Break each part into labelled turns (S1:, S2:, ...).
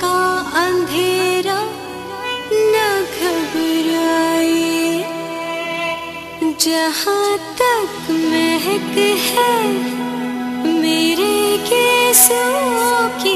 S1: का अंधेरा न घबराए। जहाँ तक महक है मेरे केसों की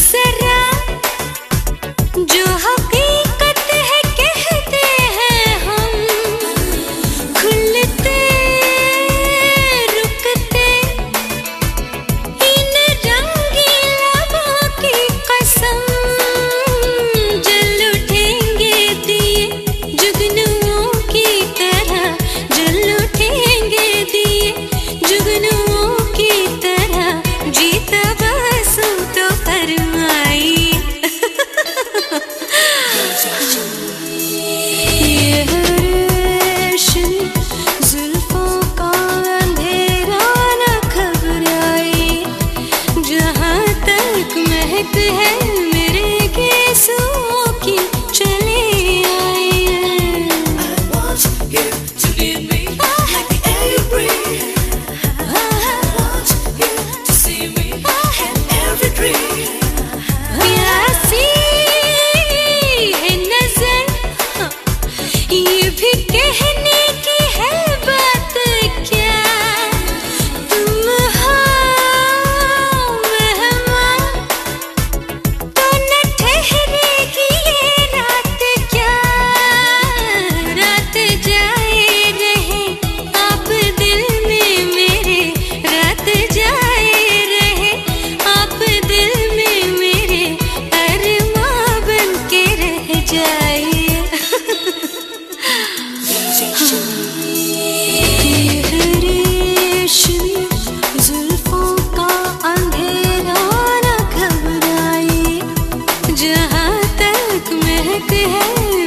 S1: जहाँ है।